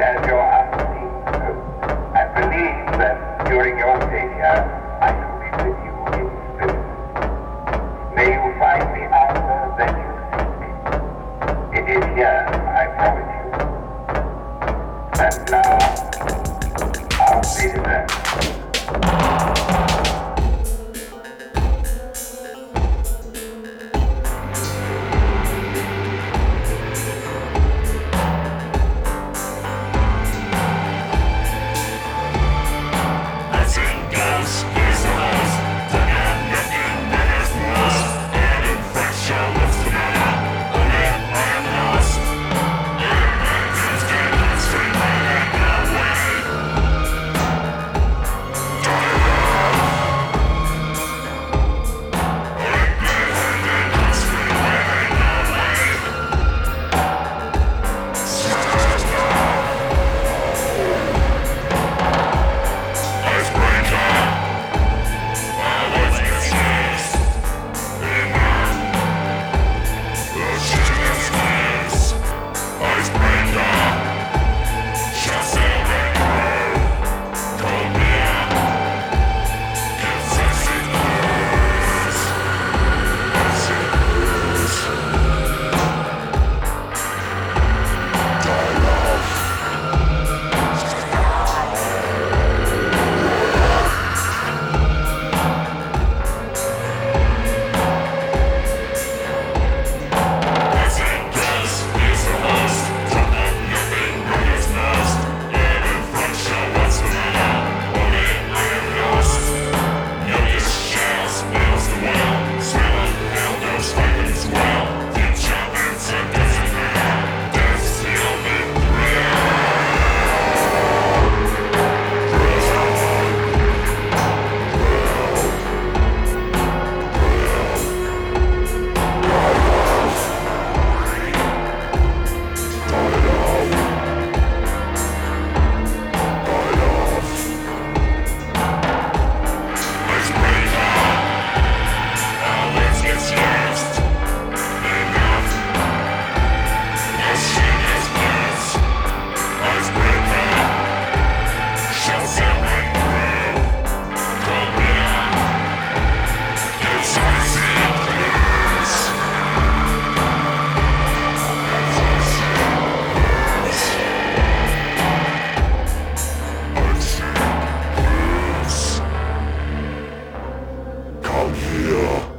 as your auntie. I believe that during your stay here, I shall be with you in spirit. May you find the answer that you seek. It is here, I promise you. And now, I'll see you there. Here.